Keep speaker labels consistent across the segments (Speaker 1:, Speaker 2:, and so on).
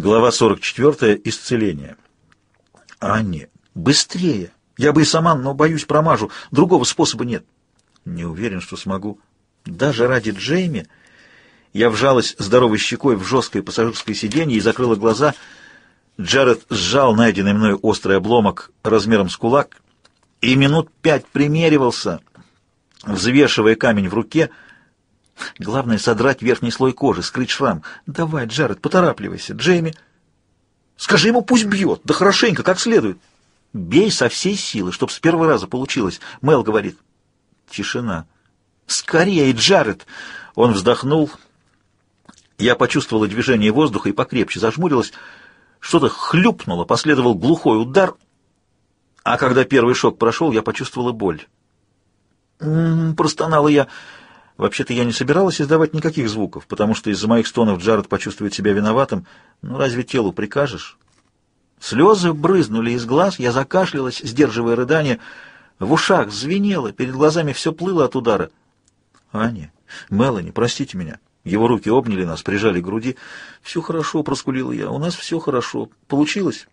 Speaker 1: Глава 44. Исцеление. Анне, быстрее! Я бы и сама, но, боюсь, промажу. Другого способа нет. Не уверен, что смогу. Даже ради Джейми я вжалась здоровой щекой в жесткое пассажирское сиденье и закрыла глаза. Джаред сжал найденный мною острый обломок размером с кулак и минут пять примеривался, взвешивая камень в руке — Главное — содрать верхний слой кожи, скрыть шрам. Давай, Джаред, поторапливайся. Джейми... Скажи ему, пусть бьет, да хорошенько, как следует. Бей со всей силы, чтоб с первого раза получилось. Мел говорит. Тишина. Скорее, Джаред! Он вздохнул. Я почувствовала движение воздуха и покрепче зажмурилась. Что-то хлюпнуло, последовал глухой удар. А когда первый шок прошел, я почувствовала боль. «М -м, простонала я. Вообще-то я не собиралась издавать никаких звуков, потому что из-за моих стонов Джаред почувствует себя виноватым. Ну, разве телу прикажешь? Слезы брызнули из глаз, я закашлялась, сдерживая рыдание. В ушах звенело, перед глазами все плыло от удара. «Аня, Мелани, простите меня». Его руки обняли нас, прижали к груди. «Все хорошо», — проскулила я, — «у нас все хорошо. Получилось?»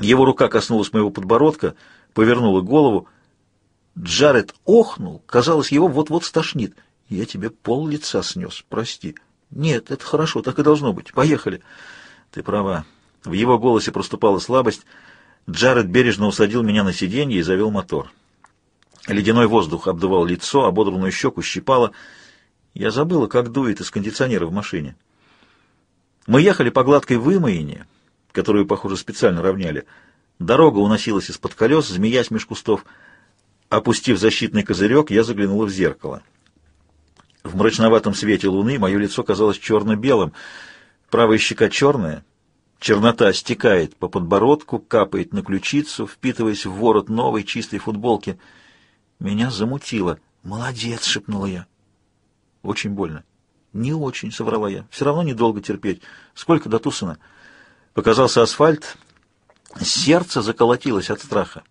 Speaker 1: Его рука коснулась моего подбородка, повернула голову. Джаред охнул, казалось, его вот-вот стошнит. Я тебе пол лица снес, прости. Нет, это хорошо, так и должно быть. Поехали. Ты права. В его голосе проступала слабость. Джаред бережно усадил меня на сиденье и завел мотор. Ледяной воздух обдувал лицо, ободранную щеку щипало. Я забыла, как дует из кондиционера в машине. Мы ехали по гладкой вымоине, которую, похоже, специально равняли. Дорога уносилась из-под колес, змеясь меж кустов. Опустив защитный козырек, я заглянула в зеркало. В мрачноватом свете луны мое лицо казалось черно-белым, правая щека черная, чернота стекает по подбородку, капает на ключицу, впитываясь в ворот новой чистой футболки. Меня замутило. «Молодец!» — шепнула я. «Очень больно». «Не очень», — соврала я. «Все равно недолго терпеть. Сколько до Тусона?» Показался асфальт. Сердце заколотилось от страха.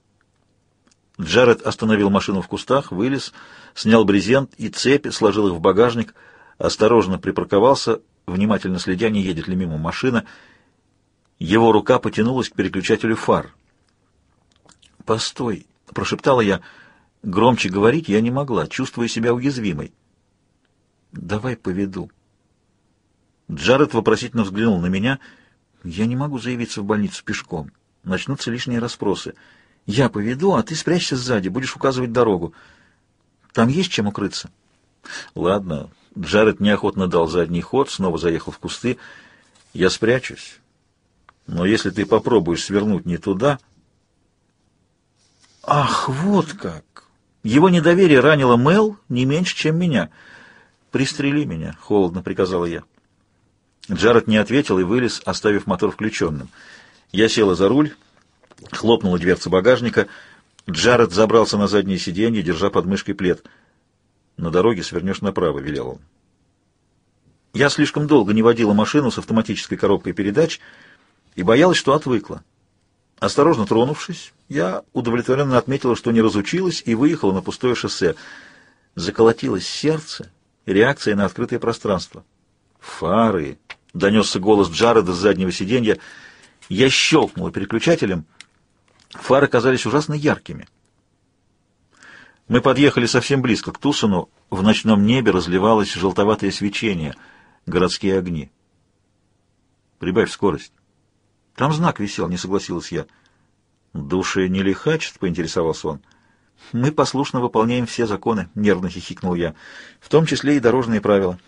Speaker 1: Джаред остановил машину в кустах, вылез, снял брезент и цепи, сложил их в багажник, осторожно припарковался, внимательно следя, не едет ли мимо машина. Его рука потянулась к переключателю фар. «Постой!» — прошептала я. Громче говорить я не могла, чувствуя себя уязвимой. «Давай поведу». Джаред вопросительно взглянул на меня. «Я не могу заявиться в больницу пешком. Начнутся лишние расспросы». Я поведу, а ты спрячься сзади, будешь указывать дорогу. Там есть чем укрыться? Ладно. Джаред неохотно дал задний ход, снова заехал в кусты. Я спрячусь. Но если ты попробуешь свернуть не туда... Ах, вот как! Его недоверие ранило Мел не меньше, чем меня. «Пристрели меня», — холодно приказала я. Джаред не ответил и вылез, оставив мотор включенным. Я села за руль Хлопнула дверца багажника. Джаред забрался на заднее сиденье, держа под мышкой плед. «На дороге свернешь направо», — велел он. Я слишком долго не водила машину с автоматической коробкой передач и боялась, что отвыкла. Осторожно тронувшись, я удовлетворенно отметила, что не разучилась, и выехала на пустое шоссе. Заколотилось сердце, реакция на открытое пространство. «Фары!» — донесся голос Джареда с заднего сиденья. Я щелкнула переключателем — Фары казались ужасно яркими. Мы подъехали совсем близко к Тусону. В ночном небе разливалось желтоватое свечение, городские огни. «Прибавь скорость». «Там знак висел», — не согласилась я. «Души не лихачит?» — поинтересовался он. «Мы послушно выполняем все законы», — нервно хихикнул я, «в том числе и дорожные правила».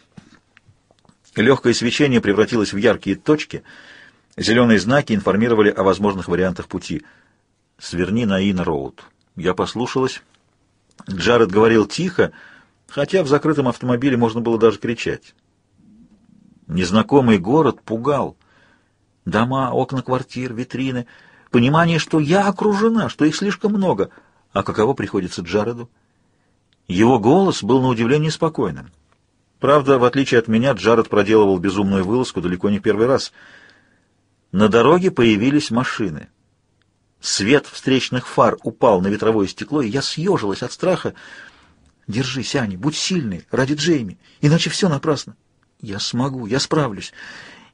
Speaker 1: Легкое свечение превратилось в яркие точки. Зеленые знаки информировали о возможных вариантах пути — «Сверни на Ин-Роуд». Я послушалась. Джаред говорил тихо, хотя в закрытом автомобиле можно было даже кричать. Незнакомый город пугал. Дома, окна квартир, витрины. Понимание, что я окружена, что их слишком много. А каково приходится Джареду? Его голос был на удивление спокойным. Правда, в отличие от меня, Джаред проделывал безумную вылазку далеко не первый раз. На дороге появились машины — Свет встречных фар упал на ветровое стекло, и я съежилась от страха. «Держись, Аня, будь сильной, ради Джейми, иначе все напрасно». «Я смогу, я справлюсь».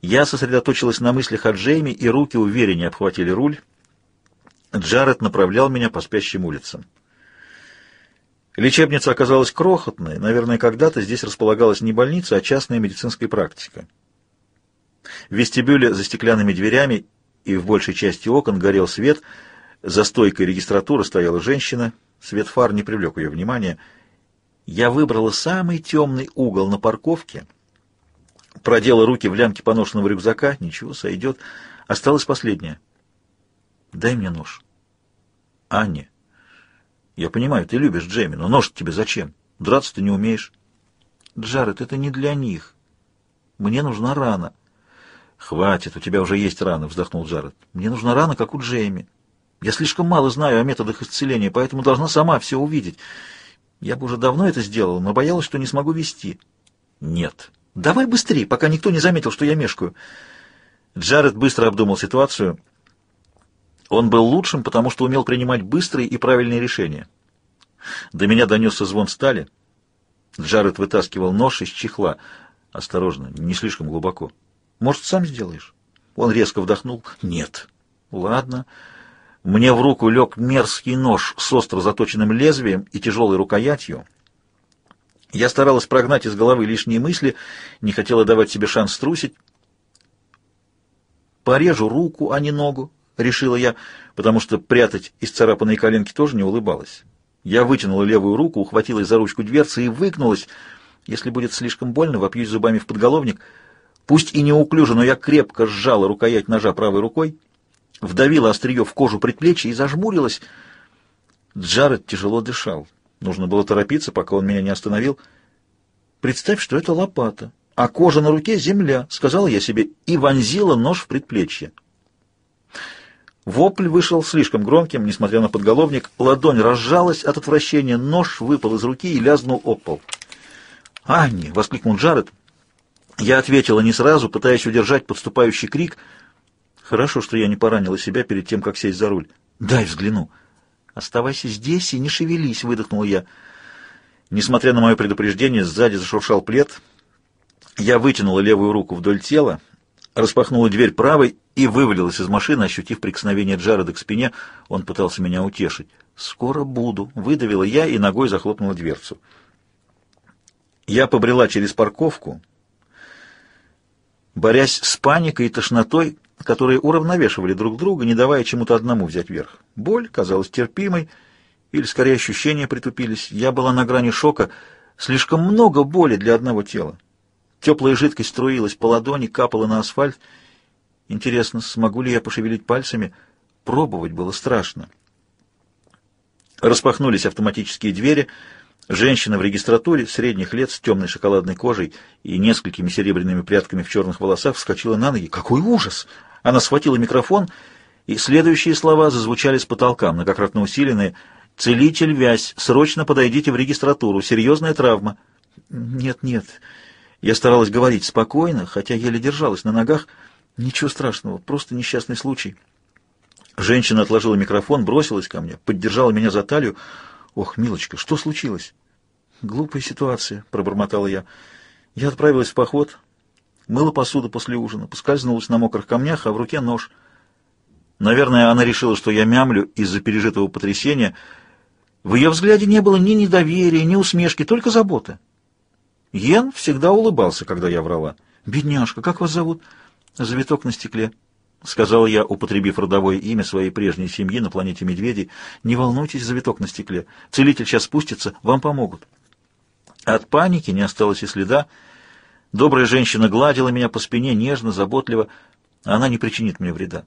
Speaker 1: Я сосредоточилась на мыслях о Джейми, и руки увереннее обхватили руль. Джаред направлял меня по спящим улицам. Лечебница оказалась крохотной. Наверное, когда-то здесь располагалась не больница, а частная медицинская практика. В вестибюле за стеклянными дверями и в большей части окон горел свет. За стойкой регистратуры стояла женщина. Свет фар не привлек ее внимания. Я выбрала самый темный угол на парковке, продела руки в лямки поношенного рюкзака. Ничего, сойдет. Осталось последнее. «Дай мне нож». «Анне». «Я понимаю, ты любишь Джейми, но нож тебе зачем? Драться ты не умеешь». «Джаред, это не для них. Мне нужна рана». «Хватит, у тебя уже есть рана», — вздохнул Джаред. «Мне нужна рана, как у Джейми. Я слишком мало знаю о методах исцеления, поэтому должна сама все увидеть. Я бы уже давно это сделала, но боялась, что не смогу вести». «Нет. Давай быстрее, пока никто не заметил, что я мешкаю». Джаред быстро обдумал ситуацию. Он был лучшим, потому что умел принимать быстрые и правильные решения. До меня донесся звон стали. Джаред вытаскивал нож из чехла. «Осторожно, не слишком глубоко». Может, сам сделаешь?» Он резко вдохнул. «Нет». «Ладно». Мне в руку лег мерзкий нож с остро заточенным лезвием и тяжелой рукоятью. Я старалась прогнать из головы лишние мысли, не хотела давать себе шанс струсить. «Порежу руку, а не ногу», — решила я, потому что прятать исцарапанные коленки тоже не улыбалась. Я вытянула левую руку, ухватилась за ручку дверцы и выгнулась. Если будет слишком больно, вопьюсь зубами в подголовник — Пусть и неуклюже, но я крепко сжала рукоять ножа правой рукой, вдавила острие в кожу предплечья и зажмурилась. Джаред тяжело дышал. Нужно было торопиться, пока он меня не остановил. «Представь, что это лопата, а кожа на руке — земля», — сказала я себе, и вонзила нож в предплечье. Вопль вышел слишком громким, несмотря на подголовник. Ладонь разжалась от отвращения, нож выпал из руки и лязнул об пол. «Анни!» — воскликнул Джаред. Я ответила не сразу, пытаясь удержать подступающий крик. Хорошо, что я не поранила себя перед тем, как сесть за руль. «Дай взгляну». «Оставайся здесь и не шевелись», — выдохнула я. Несмотря на мое предупреждение, сзади зашуршал плед. Я вытянула левую руку вдоль тела, распахнула дверь правой и вывалилась из машины, ощутив прикосновение Джареда к спине. Он пытался меня утешить. «Скоро буду», — выдавила я и ногой захлопнула дверцу. Я побрела через парковку, борясь с паникой и тошнотой, которые уравновешивали друг друга, не давая чему-то одному взять верх. Боль казалась терпимой, или скорее ощущения притупились. Я была на грани шока. Слишком много боли для одного тела. Теплая жидкость струилась по ладони, капала на асфальт. Интересно, смогу ли я пошевелить пальцами? Пробовать было страшно. Распахнулись автоматические двери — Женщина в регистратуре, средних лет, с темной шоколадной кожей и несколькими серебряными прядками в черных волосах, вскочила на ноги. Какой ужас! Она схватила микрофон, и следующие слова зазвучали с потолка, многократно усиленные. «Целитель Вязь, срочно подойдите в регистратуру, серьезная травма». «Нет, нет». Я старалась говорить спокойно, хотя еле держалась на ногах. «Ничего страшного, просто несчастный случай». Женщина отложила микрофон, бросилась ко мне, поддержала меня за талию. «Ох, милочка, что случилось?» «Глупая ситуация», — пробормотала я. Я отправилась в поход, мыла посуду после ужина, поскользнулась на мокрых камнях, а в руке нож. Наверное, она решила, что я мямлю из-за пережитого потрясения. В ее взгляде не было ни недоверия, ни усмешки, только забота. Йен всегда улыбался, когда я врала. «Бедняжка, как вас зовут?» «Завиток на стекле». — сказал я, употребив родовое имя своей прежней семьи на планете Медведей. — Не волнуйтесь, завиток на стекле. Целитель сейчас спустится, вам помогут. От паники не осталось и следа. Добрая женщина гладила меня по спине нежно, заботливо. Она не причинит мне вреда.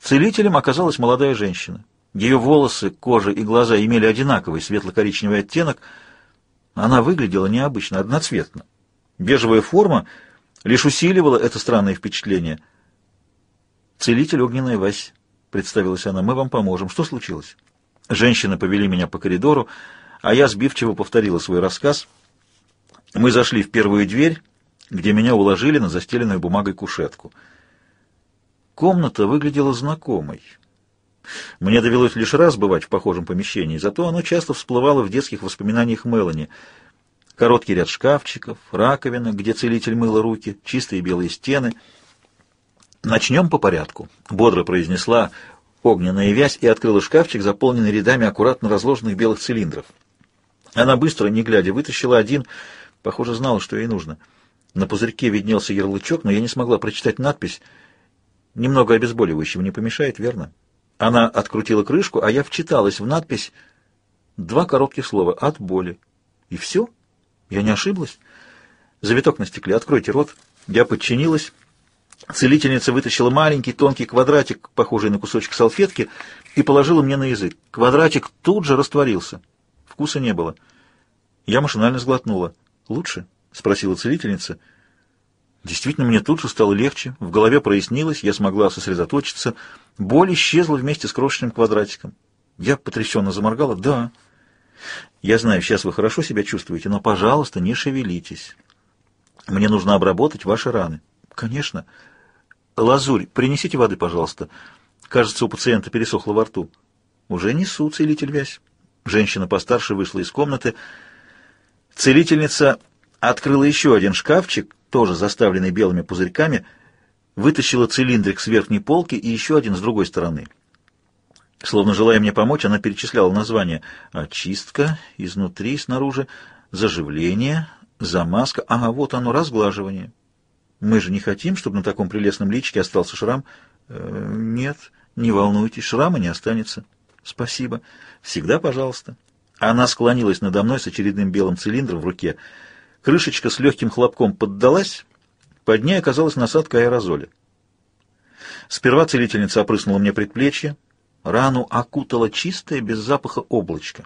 Speaker 1: Целителем оказалась молодая женщина. Ее волосы, кожа и глаза имели одинаковый светло-коричневый оттенок. Она выглядела необычно, одноцветно. Бежевая форма лишь усиливала это странное впечатление — «Целитель огненная Вась», — представилась она, — «мы вам поможем. Что случилось?» Женщины повели меня по коридору, а я сбивчиво повторила свой рассказ. Мы зашли в первую дверь, где меня уложили на застеленную бумагой кушетку. Комната выглядела знакомой. Мне довелось лишь раз бывать в похожем помещении, зато оно часто всплывало в детских воспоминаниях Мелани. Короткий ряд шкафчиков, раковина, где целитель мыла руки, чистые белые стены. «Начнем по порядку», — бодро произнесла огненная вязь и открыла шкафчик, заполненный рядами аккуратно разложенных белых цилиндров. Она быстро, не глядя, вытащила один, похоже, знала, что ей нужно. На пузырьке виднелся ярлычок, но я не смогла прочитать надпись. Немного обезболивающего не помешает, верно? Она открутила крышку, а я вчиталась в надпись два коротких слова «от боли». И все? Я не ошиблась? Завиток на стекле. Откройте рот. Я подчинилась. Целительница вытащила маленький тонкий квадратик, похожий на кусочек салфетки, и положила мне на язык. Квадратик тут же растворился. Вкуса не было. Я машинально сглотнула. «Лучше?» — спросила целительница. Действительно, мне тут же стало легче. В голове прояснилось, я смогла сосредоточиться. Боль исчезла вместе с крошечным квадратиком. Я потрясенно заморгала. «Да». «Я знаю, сейчас вы хорошо себя чувствуете, но, пожалуйста, не шевелитесь. Мне нужно обработать ваши раны». «Конечно». «Лазурь, принесите воды, пожалуйста. Кажется, у пациента пересохло во рту». «Уже несу, целитель вязь». Женщина постарше вышла из комнаты. Целительница открыла еще один шкафчик, тоже заставленный белыми пузырьками, вытащила цилиндрик с верхней полки и еще один с другой стороны. Словно желая мне помочь, она перечисляла названия «очистка», «изнутри», «снаружи», «заживление», «замазка», ага, вот оно, «разглаживание». Мы же не хотим, чтобы на таком прелестном личике остался шрам. Э, нет, не волнуйтесь, шрама не останется. Спасибо. Всегда пожалуйста. Она склонилась надо мной с очередным белым цилиндром в руке. Крышечка с легким хлопком поддалась, под ней оказалась насадка аэрозоля. Сперва целительница опрыснула мне предплечье, рану окутала чистое, без запаха облачко.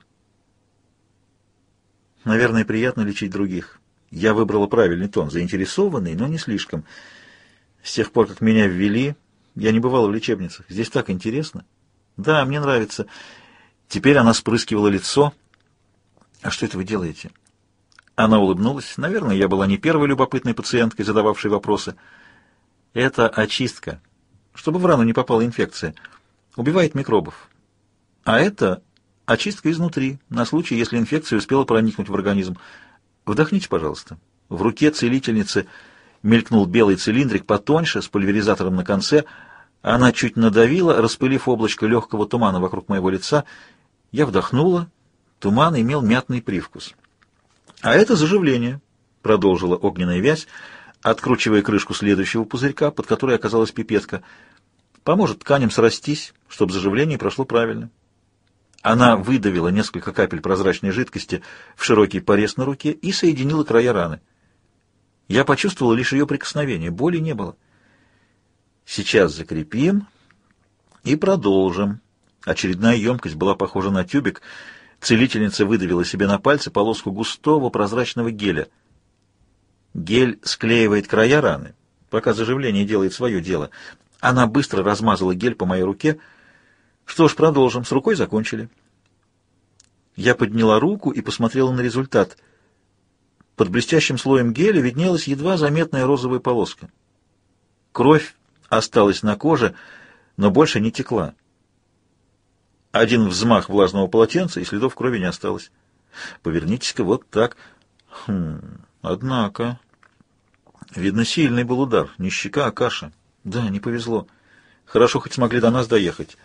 Speaker 1: Наверное, приятно лечить других. Я выбрала правильный тон, заинтересованный, но не слишком. С тех пор, как меня ввели, я не бывала в лечебницах. Здесь так интересно. Да, мне нравится. Теперь она спрыскивала лицо. А что это вы делаете? Она улыбнулась. Наверное, я была не первой любопытной пациенткой, задававшей вопросы. Это очистка, чтобы в рану не попала инфекция. Убивает микробов. А это очистка изнутри, на случай, если инфекция успела проникнуть в организм. Вдохните, пожалуйста. В руке целительницы мелькнул белый цилиндрик потоньше, с пульверизатором на конце. Она чуть надавила, распылив облачко легкого тумана вокруг моего лица. Я вдохнула. Туман имел мятный привкус. «А это заживление», — продолжила огненная вязь, откручивая крышку следующего пузырька, под которой оказалась пипетка. «Поможет тканям срастись, чтобы заживление прошло правильно». Она выдавила несколько капель прозрачной жидкости в широкий порез на руке и соединила края раны. Я почувствовал лишь ее прикосновение, боли не было. Сейчас закрепим и продолжим. Очередная емкость была похожа на тюбик. Целительница выдавила себе на пальцы полоску густого прозрачного геля. Гель склеивает края раны, пока заживление делает свое дело. Она быстро размазала гель по моей руке — что ж, продолжим. С рукой закончили. Я подняла руку и посмотрела на результат. Под блестящим слоем геля виднелась едва заметная розовая полоска. Кровь осталась на коже, но больше не текла. Один взмах влажного полотенца, и следов крови не осталось. Повернитесь-ка вот так. Хм, однако... Видно, сильный был удар. Не щека, а каша. Да, не повезло. Хорошо, хоть смогли до нас доехать.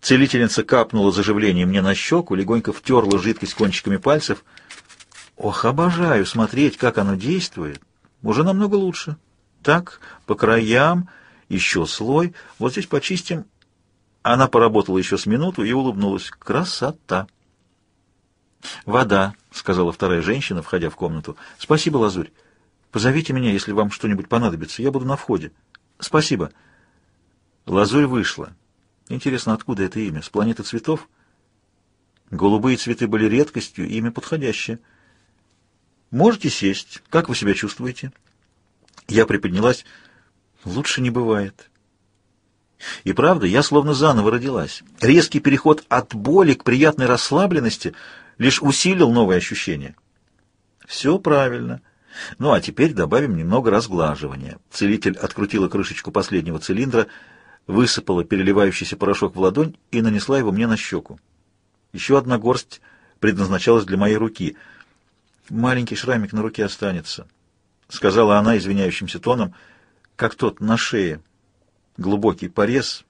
Speaker 1: Целительница капнула заживление мне на щеку, легонько втерла жидкость кончиками пальцев. Ох, обожаю смотреть, как оно действует. Уже намного лучше. Так, по краям, еще слой. Вот здесь почистим. Она поработала еще с минуту и улыбнулась. Красота! «Вода», — сказала вторая женщина, входя в комнату. «Спасибо, Лазурь. Позовите меня, если вам что-нибудь понадобится. Я буду на входе». «Спасибо». Лазурь вышла. Интересно, откуда это имя? С планеты цветов? Голубые цветы были редкостью, имя подходящее. Можете сесть. Как вы себя чувствуете? Я приподнялась. Лучше не бывает. И правда, я словно заново родилась. Резкий переход от боли к приятной расслабленности лишь усилил новые ощущения. Все правильно. Ну а теперь добавим немного разглаживания. Целитель открутила крышечку последнего цилиндра — высыпала переливающийся порошок в ладонь и нанесла его мне на щеку. Еще одна горсть предназначалась для моей руки. Маленький шрамик на руке останется, — сказала она извиняющимся тоном, как тот на шее. Глубокий порез.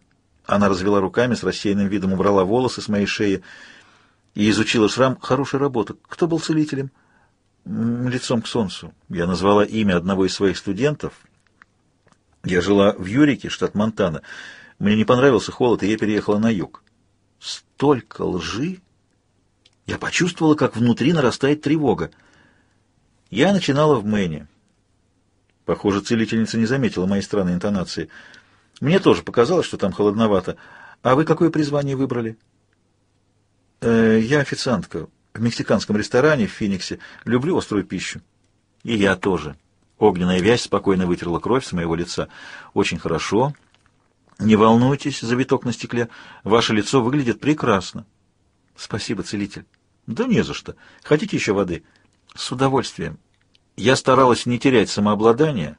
Speaker 1: Она развела руками, с рассеянным видом убрала волосы с моей шеи и изучила шрам. Хорошая работа. Кто был целителем? Лицом к солнцу. Я назвала имя одного из своих студентов. Я жила в Юрике, штат Монтана. Мне не понравился холод, и я переехала на юг. Столько лжи! Я почувствовала, как внутри нарастает тревога. Я начинала в Мэне. Похоже, целительница не заметила моей странной интонации. Мне тоже показалось, что там холодновато. А вы какое призвание выбрали? Э, я официантка в мексиканском ресторане в Фениксе. Люблю острую пищу. И я тоже. Огненная вязь спокойно вытерла кровь с моего лица. Очень хорошо. Не волнуйтесь, завиток на стекле. Ваше лицо выглядит прекрасно. Спасибо, целитель. Да не за что. Хотите еще воды? С удовольствием. Я старалась не терять самообладание,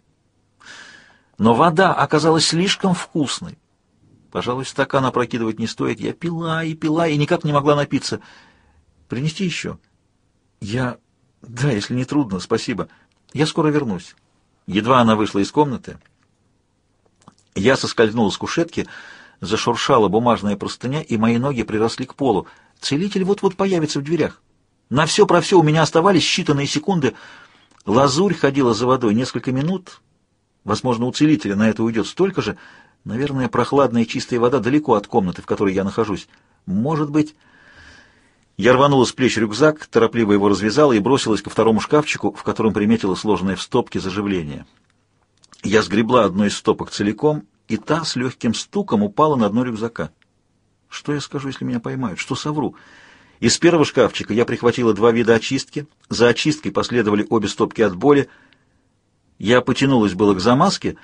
Speaker 1: но вода оказалась слишком вкусной. Пожалуй, стакан опрокидывать не стоит. Я пила и пила, и никак не могла напиться. Принести еще? Я... Да, если не трудно, спасибо. Я скоро вернусь. Едва она вышла из комнаты, я соскользнула с кушетки, зашуршала бумажная простыня, и мои ноги приросли к полу. Целитель вот-вот появится в дверях. На все про все у меня оставались считанные секунды. Лазурь ходила за водой несколько минут, Возможно, у целителя на это уйдет столько же. Наверное, прохладная чистая вода далеко от комнаты, в которой я нахожусь. Может быть... Я рванула с плеч рюкзак, торопливо его развязала и бросилась ко второму шкафчику, в котором приметила сложенное в стопке заживление. Я сгребла одну из стопок целиком, и та с легким стуком упала на дно рюкзака. Что я скажу, если меня поймают? Что совру? Из первого шкафчика я прихватила два вида очистки. За очисткой последовали обе стопки от боли — я потянулась было к замазке,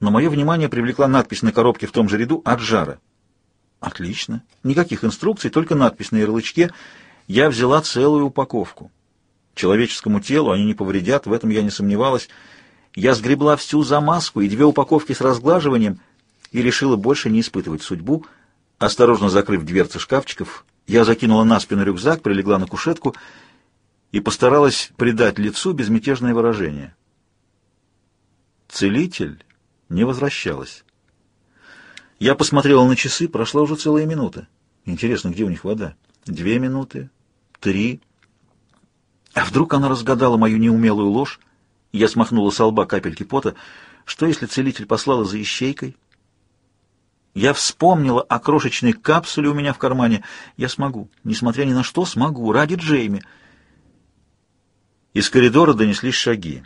Speaker 1: но мое внимание привлекла надпись на коробке в том же ряду «От жара». Отлично. Никаких инструкций, только надпись на ярлычке. Я взяла целую упаковку. Человеческому телу они не повредят, в этом я не сомневалась. Я сгребла всю замазку и две упаковки с разглаживанием и решила больше не испытывать судьбу. Осторожно закрыв дверцы шкафчиков, я закинула на спину рюкзак, прилегла на кушетку и постаралась придать лицу безмятежное выражение. Целитель не возвращалась. Я посмотрела на часы, прошла уже целая минута. Интересно, где у них вода? Две минуты? Три? А вдруг она разгадала мою неумелую ложь? Я смахнула с лба капельки пота. Что, если целитель послала за ищейкой? Я вспомнила о крошечной капсуле у меня в кармане. Я смогу. Несмотря ни на что, смогу. Ради Джейми. Из коридора донеслись шаги.